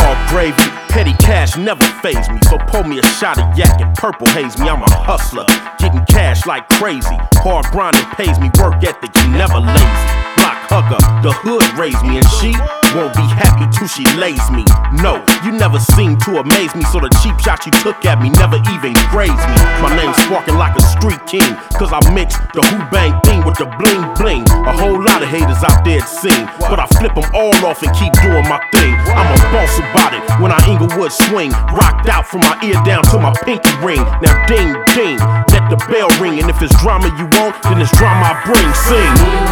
all gravy. Petty cash never phase me, so pour me a shot of yak and purple haze me. I'm a hustler, getting cash like crazy. Hard grinding pays me, work ethic, you never let Hood raised me, and she won't be happy till she lays me. No, you never seem to amaze me, so the cheap shot you took at me never even grazed me. My name's sparking like a street king, cause I mix the who bang thing with the bling bling. A whole lot of haters out there it seem, but I flip them all off and keep doing my thing. I'm a boss about it when I Inglewood swing, rocked out from my ear down to my pinky ring. Now ding ding, let the bell ring, and if it's drama you want, then it's drama I bring. Sing.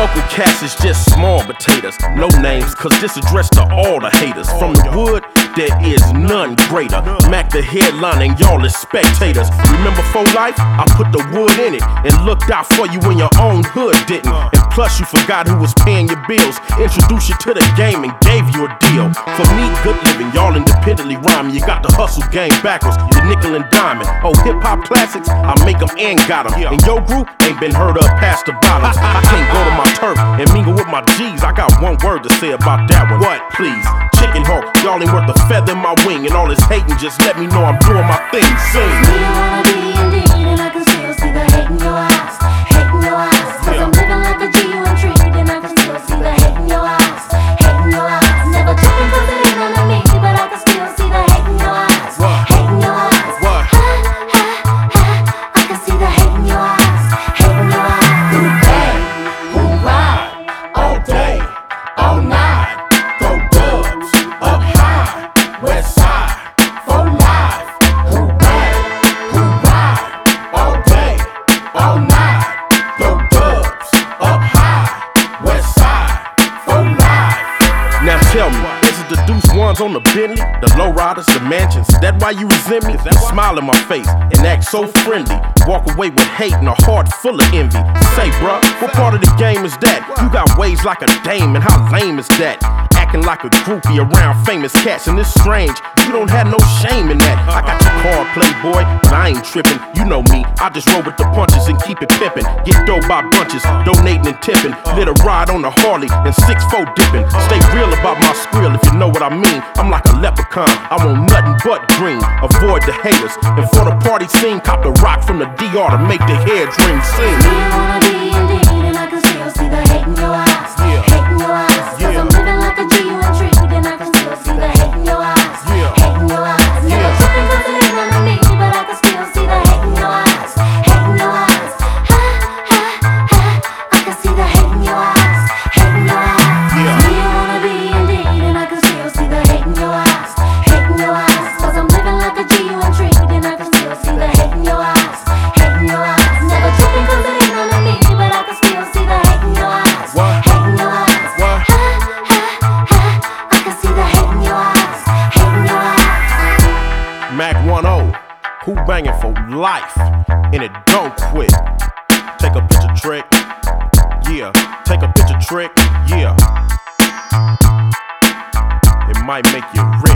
Local cats is just small potatoes. No names, cause this addressed to all the haters. From the wood, there is none greater. Mack the headline and y'all is spectators. Remember for life? I put the wood in it and looked out for you when your own hood didn't. And plus you forgot who was paying your bills. Introduced you to the game and gave you a deal. For me, good living, y'all independently rhyming. You got the hustle game backwards, the nickel and diamond. Oh, hip hop classics, I make them and got them. And your group ain't been heard of past the bottom. I can't my G's. I got one word to say about that one. What? Please. Chicken hawk, y'all ain't worth a feather in my wing. And all this hating, just let me know I'm doing my thing. Sing. The deuce ones on the Bentley, the low riders, the mansions? That why you resent me? You smile in my face and act so friendly. Walk away with hate and a heart full of envy. Say, bruh, what part of the game is that? You got ways like a dame, and how lame is that? Acting like a groupie around famous cats, and it's strange. You don't have no shame in that. I got your card, playboy, but I ain't tripping. You know me, I just roll with the punches and keep it pimping. Get dough by bunches, donating and tipping. Lit a ride on the Harley and six four dipping. Stay real about my what I mean. I'm like a leprechaun, I want nothing but green. Avoid the haters, and for the party scene, cop the rock from the DR to make the hair dream sing. Mack 10, who banging for life, and it don't quit. Take a picture trick, yeah. Take a picture trick, yeah. It might make you rich.